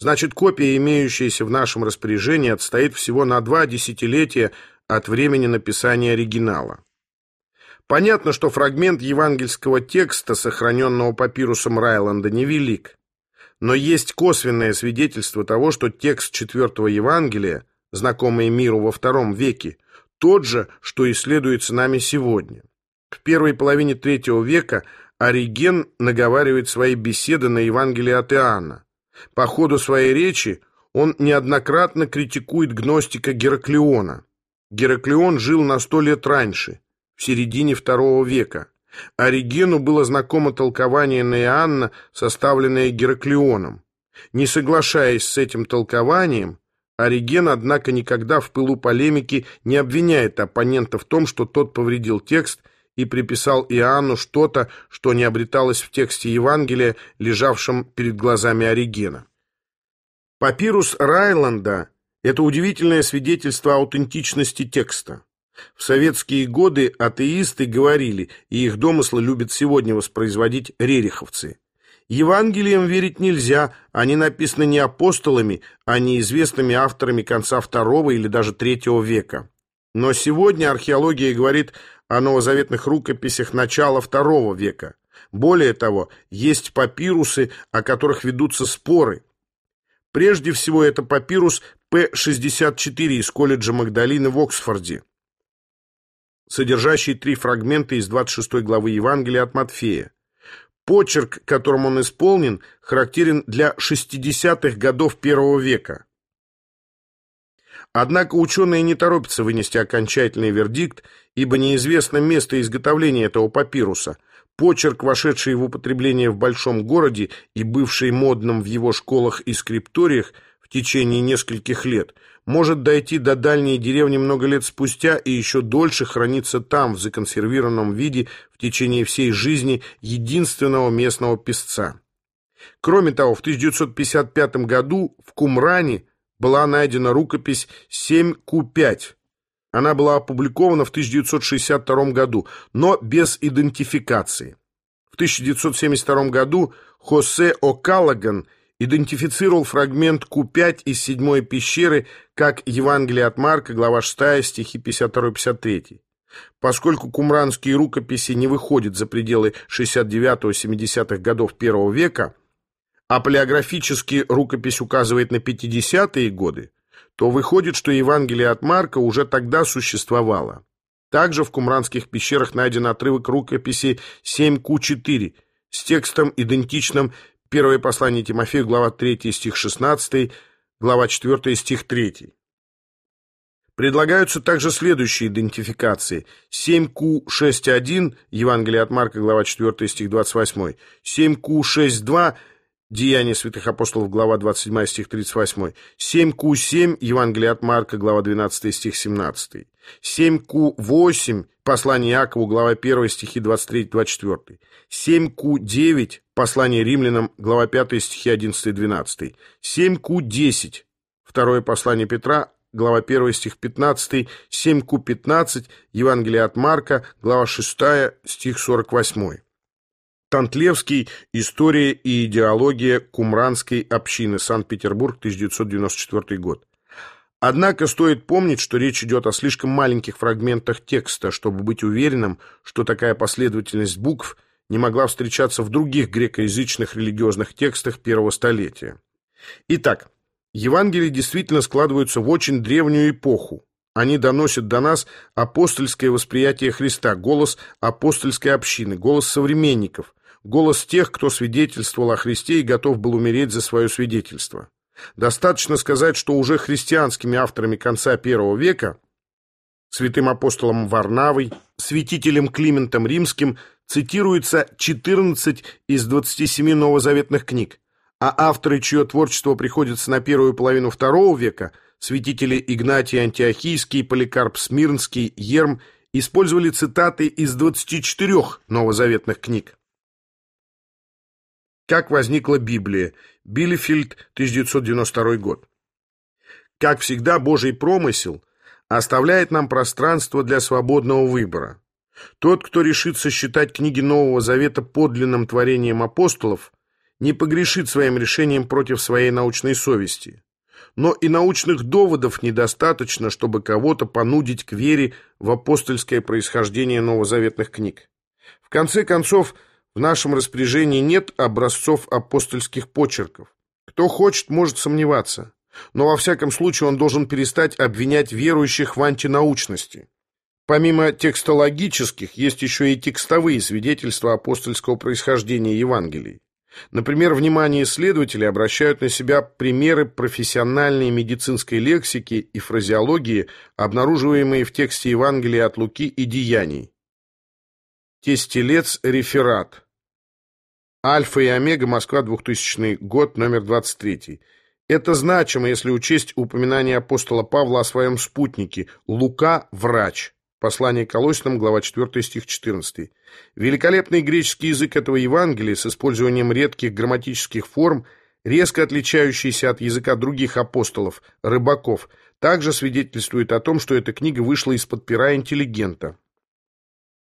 Значит, копия, имеющаяся в нашем распоряжении, отстоит всего на два десятилетия от времени написания оригинала. Понятно, что фрагмент евангельского текста, сохраненного папирусом Райланда, невелик. Но есть косвенное свидетельство того, что текст четвертого Евангелия, знакомый миру во втором веке, тот же, что исследуется нами сегодня. В первой половине третьего века Ориген наговаривает свои беседы на Евангелие от Иоанна. По ходу своей речи он неоднократно критикует гностика Гераклеона. Гераклеон жил на сто лет раньше, в середине второго века. Оригену было знакомо толкование на Иоанна, составленное Гераклеоном. Не соглашаясь с этим толкованием, Ориген, однако, никогда в пылу полемики не обвиняет оппонента в том, что тот повредил текст и приписал Иоанну что-то, что не обреталось в тексте Евангелия, лежавшем перед глазами Оригена. Папирус Райланда – это удивительное свидетельство аутентичности текста. В советские годы атеисты говорили, и их домыслы любят сегодня воспроизводить рериховцы. Евангелиям верить нельзя, они написаны не апостолами, а неизвестными авторами конца второго или даже третьего века. Но сегодня археология говорит о новозаветных рукописях начала второго века. Более того, есть папирусы, о которых ведутся споры. Прежде всего, это папирус П-64 из колледжа Магдалины в Оксфорде, содержащий три фрагмента из 26 главы Евангелия от Матфея. Почерк, которым он исполнен, характерен для 60-х годов первого века. Однако ученые не торопятся вынести окончательный вердикт, ибо неизвестно место изготовления этого папируса. Почерк, вошедший в употребление в большом городе и бывший модным в его школах и скрипториях в течение нескольких лет, может дойти до дальней деревни много лет спустя и еще дольше храниться там, в законсервированном виде, в течение всей жизни единственного местного песца. Кроме того, в 1955 году в Кумране была найдена рукопись 7Q5. Она была опубликована в 1962 году, но без идентификации. В 1972 году Хосе О'Каллаган идентифицировал фрагмент Q5 из седьмой пещеры как Евангелие от Марка, глава 6, стихи 52-53. Поскольку кумранские рукописи не выходят за пределы 69-70-х годов первого века, палеографически рукопись указывает на 50-е годы, то выходит, что Евангелие от Марка уже тогда существовало. Также в кумранских пещерах найден отрывок рукописи 7Q4 с текстом, идентичным Первое послание Тимофею, глава 3, стих 16, глава 4, стих 3. Предлагаются также следующие идентификации. 7Q61, Евангелие от Марка, глава 4, стих 28. 7Q62, Деяния святых апостолов, глава 27, стих 38. 7Q7, Евангелие от Марка, глава 12, стих 17. 7Q8, послание Иакову, глава 1, стихи 23-24. 7Q9, послание римлянам, глава 5, стихи 11-12. 7Q10, второе послание Петра, глава 1, стих 15. 7Q15, Евангелие от Марка, глава 6, стих 48. Тантлевский. История и идеология Кумранской общины. Санкт-Петербург, 1994 год. Однако стоит помнить, что речь идет о слишком маленьких фрагментах текста, чтобы быть уверенным, что такая последовательность букв не могла встречаться в других грекоязычных религиозных текстах первого столетия. Итак, Евангелия действительно складываются в очень древнюю эпоху. Они доносят до нас апостольское восприятие Христа, голос апостольской общины, голос современников, голос тех, кто свидетельствовал о Христе и готов был умереть за свое свидетельство. Достаточно сказать, что уже христианскими авторами конца первого века, святым апостолом Варнавой, святителем Климентом Римским, цитируется 14 из 27 новозаветных книг, а авторы, чье творчество приходится на первую половину второго века, святители Игнатий Антиохийский, Поликарп Смирнский, Ерм, использовали цитаты из 24 новозаветных книг. Как возникла Библия? Биллифильд, 1992 год. Как всегда, Божий промысел оставляет нам пространство для свободного выбора. Тот, кто решится считать книги Нового Завета подлинным творением апостолов, не погрешит своим решением против своей научной совести. Но и научных доводов недостаточно, чтобы кого-то понудить к вере в апостольское происхождение новозаветных книг. В конце концов, в нашем распоряжении нет образцов апостольских почерков. Кто хочет, может сомневаться. Но во всяком случае он должен перестать обвинять верующих в антинаучности. Помимо текстологических, есть еще и текстовые свидетельства апостольского происхождения Евангелий. Например, внимание исследователей обращают на себя примеры профессиональной медицинской лексики и фразеологии, обнаруживаемые в тексте Евангелия от Луки и Деяний. Тестелец реферат. Альфа и Омега, Москва, 2000 год, номер 23. Это значимо, если учесть упоминание апостола Павла о своем спутнике «Лука – врач». Послание Колосинам, глава 4, стих 14. Великолепный греческий язык этого Евангелия с использованием редких грамматических форм, резко отличающийся от языка других апостолов, рыбаков, также свидетельствует о том, что эта книга вышла из-под пера интеллигента.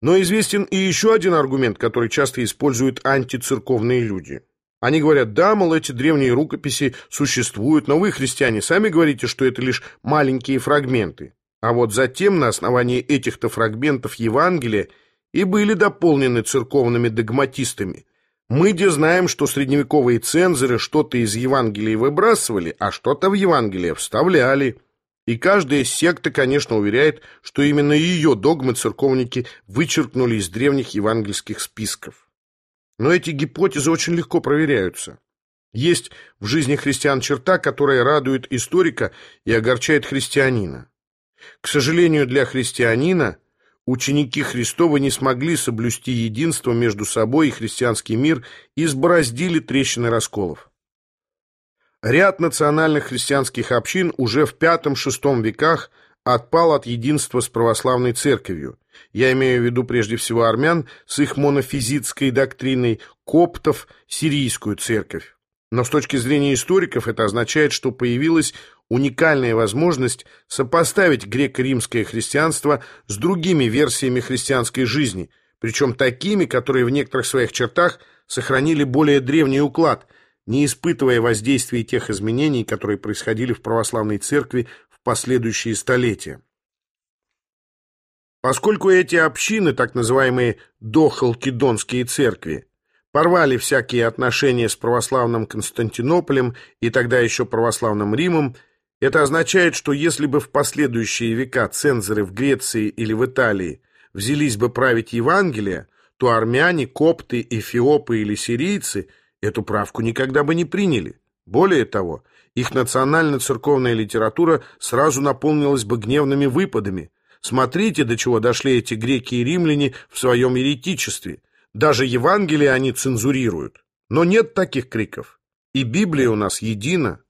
Но известен и еще один аргумент, который часто используют антицерковные люди. Они говорят, да, мол, эти древние рукописи существуют, но вы, христиане, сами говорите, что это лишь маленькие фрагменты. А вот затем на основании этих-то фрагментов Евангелия и были дополнены церковными догматистами. Мы где знаем, что средневековые цензоры что-то из Евангелия выбрасывали, а что-то в Евангелие вставляли. И каждая секта, конечно, уверяет, что именно ее догмы церковники вычеркнули из древних евангельских списков. Но эти гипотезы очень легко проверяются. Есть в жизни христиан черта, которая радует историка и огорчает христианина. К сожалению для христианина, ученики Христовы не смогли соблюсти единство между собой и христианский мир и избороздили трещины расколов. Ряд национальных христианских общин уже в V-VI веках отпал от единства с православной церковью. Я имею в виду прежде всего армян с их монофизитской доктриной, коптов, сирийскую церковь. Но с точки зрения историков это означает, что появилась уникальная возможность сопоставить греко-римское христианство с другими версиями христианской жизни, причем такими, которые в некоторых своих чертах сохранили более древний уклад, не испытывая воздействия тех изменений, которые происходили в православной церкви в последующие столетия. Поскольку эти общины, так называемые дохалкидонские церкви, порвали всякие отношения с православным Константинополем и тогда еще православным Римом, это означает, что если бы в последующие века цензоры в Греции или в Италии взялись бы править Евангелие, то армяне, копты, эфиопы или сирийцы эту правку никогда бы не приняли. Более того, их национально-церковная литература сразу наполнилась бы гневными выпадами. Смотрите, до чего дошли эти греки и римляне в своем еретичестве. Даже Евангелие они цензурируют. Но нет таких криков. И Библия у нас едина.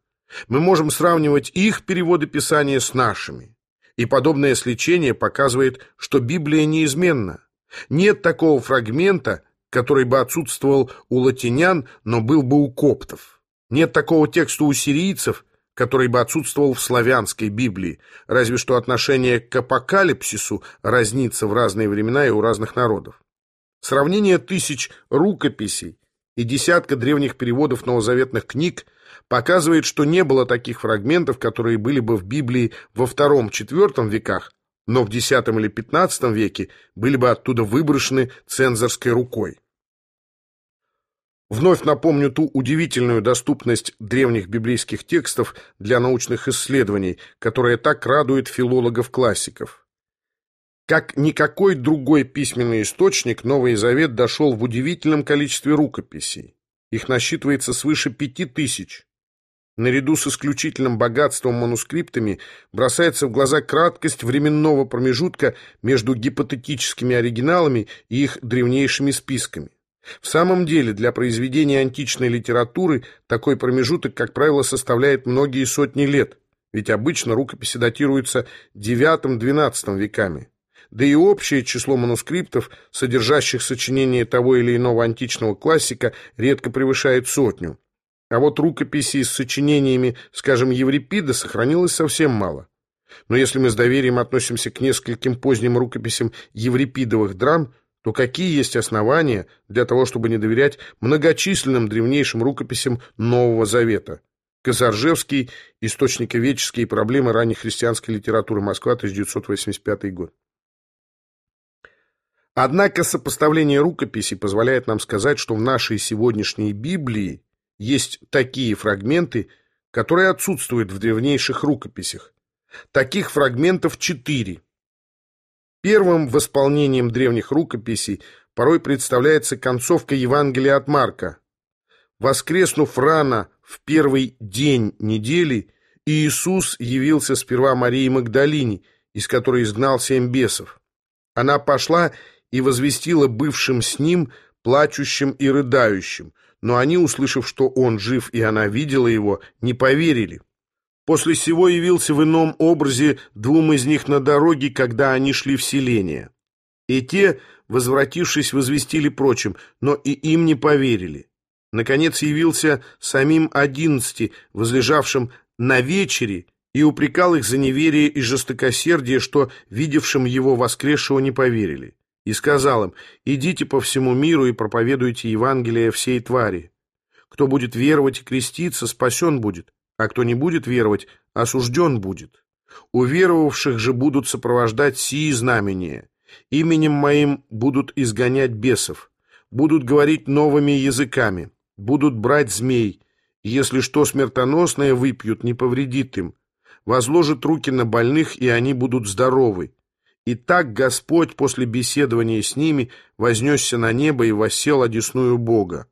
Мы можем сравнивать их переводы Писания с нашими. И подобное сличение показывает, что Библия неизменна. Нет такого фрагмента, который бы отсутствовал у латинян, но был бы у коптов. Нет такого текста у сирийцев, который бы отсутствовал в славянской Библии, разве что отношение к апокалипсису разнится в разные времена и у разных народов. Сравнение тысяч рукописей и десятка древних переводов новозаветных книг показывает, что не было таких фрагментов, которые были бы в Библии во II-IV веках, но в X или XV веке были бы оттуда выброшены цензорской рукой. Вновь напомню ту удивительную доступность древних библейских текстов для научных исследований, которая так радует филологов-классиков. Как никакой другой письменный источник, Новый Завет дошел в удивительном количестве рукописей. Их насчитывается свыше пяти тысяч. Наряду с исключительным богатством манускриптами бросается в глаза краткость временного промежутка между гипотетическими оригиналами и их древнейшими списками. В самом деле, для произведения античной литературы такой промежуток, как правило, составляет многие сотни лет, ведь обычно рукописи датируются IX-XII веками да и общее число манускриптов, содержащих сочинения того или иного античного классика, редко превышает сотню. А вот рукописей с сочинениями, скажем, Еврипида сохранилось совсем мало. Но если мы с доверием относимся к нескольким поздним рукописям еврипидовых драм, то какие есть основания для того, чтобы не доверять многочисленным древнейшим рукописям Нового Завета? Казаржевский, источниковедческие проблемы ранней христианской литературы, Москва, 1985 год. Однако сопоставление рукописей позволяет нам сказать, что в нашей сегодняшней Библии есть такие фрагменты, которые отсутствуют в древнейших рукописях. Таких фрагментов четыре. Первым восполнением древних рукописей порой представляется концовка Евангелия от Марка. Воскреснув рано в первый день недели, Иисус явился сперва Марии Магдалине, из которой изгнал семь бесов. Она пошла и возвестила бывшим с ним, плачущим и рыдающим, но они, услышав, что он жив и она видела его, не поверили. После сего явился в ином образе двум из них на дороге, когда они шли в селение. И те, возвратившись, возвестили прочим, но и им не поверили. Наконец явился самим одиннадцати, возлежавшим на вечере, и упрекал их за неверие и жестокосердие, что видевшим его воскресшего не поверили. И сказал им, идите по всему миру и проповедуйте Евангелие всей твари. Кто будет веровать и креститься, спасен будет, а кто не будет веровать, осужден будет. У веровавших же будут сопровождать сии знамения. Именем моим будут изгонять бесов, будут говорить новыми языками, будут брать змей. Если что смертоносное выпьют, не повредит им. Возложат руки на больных, и они будут здоровы. И так Господь после беседования с ними вознесся на небо и воссел одесную Бога.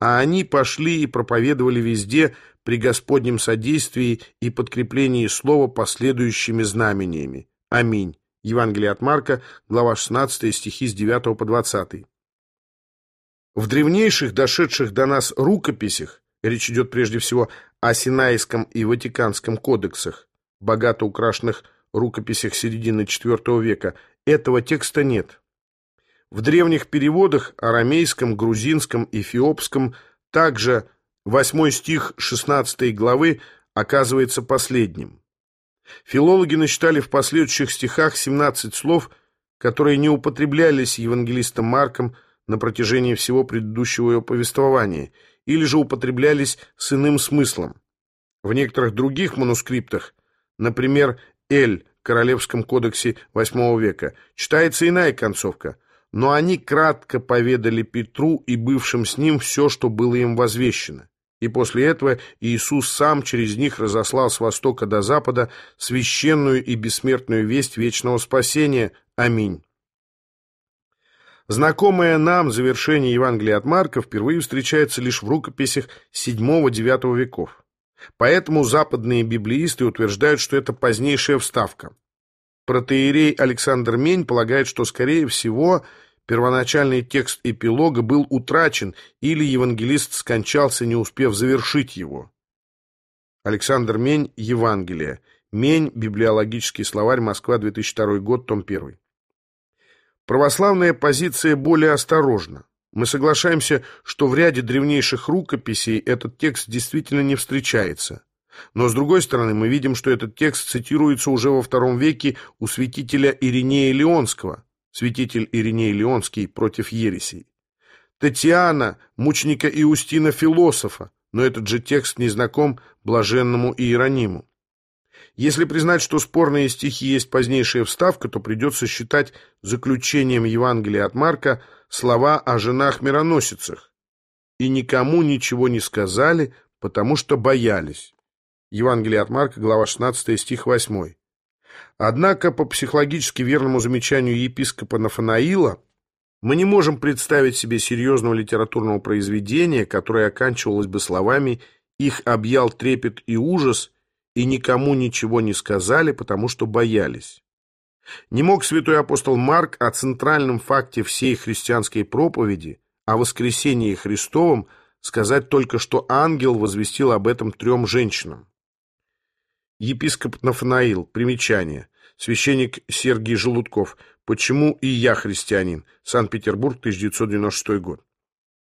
А они пошли и проповедовали везде, при Господнем содействии и подкреплении слова последующими знамениями. Аминь. Евангелие от Марка, глава 16, стихи с 9 по 20. В древнейших, дошедших до нас рукописях, речь идет прежде всего о Синайском и Ватиканском кодексах, богато украшенных рукописях середины IV века, этого текста нет. В древних переводах, арамейском, грузинском, эфиопском, также Восьмой стих 16 главы оказывается последним. Филологи насчитали в последующих стихах 17 слов, которые не употреблялись евангелистом Марком на протяжении всего предыдущего его повествования, или же употреблялись с иным смыслом. В некоторых других манускриптах, например, «Эль» в Королевском кодексе VIII века, читается иная концовка, но они кратко поведали Петру и бывшим с ним все, что было им возвещено. И после этого Иисус сам через них разослал с востока до запада священную и бессмертную весть вечного спасения. Аминь. Знакомое нам завершение Евангелия от Марка впервые встречается лишь в рукописях VII-IX веков. Поэтому западные библеисты утверждают, что это позднейшая вставка. Протеерей Александр Мень полагает, что, скорее всего, Первоначальный текст эпилога был утрачен, или евангелист скончался, не успев завершить его. Александр Мень, Евангелие. Мень, библиологический словарь, Москва, 2002 год, том 1. Православная позиция более осторожна. Мы соглашаемся, что в ряде древнейших рукописей этот текст действительно не встречается. Но, с другой стороны, мы видим, что этот текст цитируется уже во втором веке у святителя Иринея Леонского святитель Ириней Леонский против ересей. Татьяна, мученика Иустина Философа, но этот же текст не знаком блаженному Иерониму. Если признать, что спорные стихи есть позднейшая вставка, то придется считать заключением Евангелия от Марка слова о женах-мироносицах. «И никому ничего не сказали, потому что боялись». Евангелие от Марка, глава 16, стих 8. Однако, по психологически верному замечанию епископа Нафанаила, мы не можем представить себе серьезного литературного произведения, которое оканчивалось бы словами «их объял трепет и ужас», и никому ничего не сказали, потому что боялись. Не мог святой апостол Марк о центральном факте всей христианской проповеди, о воскресении Христовом, сказать только, что ангел возвестил об этом трем женщинам. Епископ Нафанаил. Примечание. Священник Сергий Желудков. Почему и я христианин? Санкт-Петербург, 1996 год.